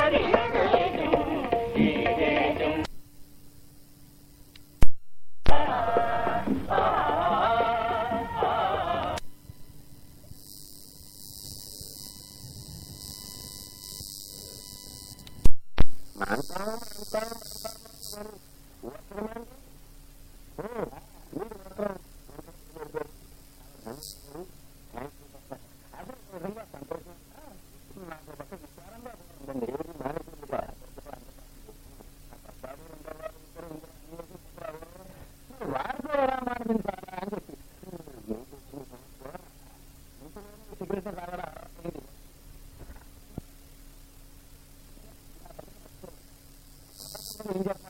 mantan mantan mantan preservare la India.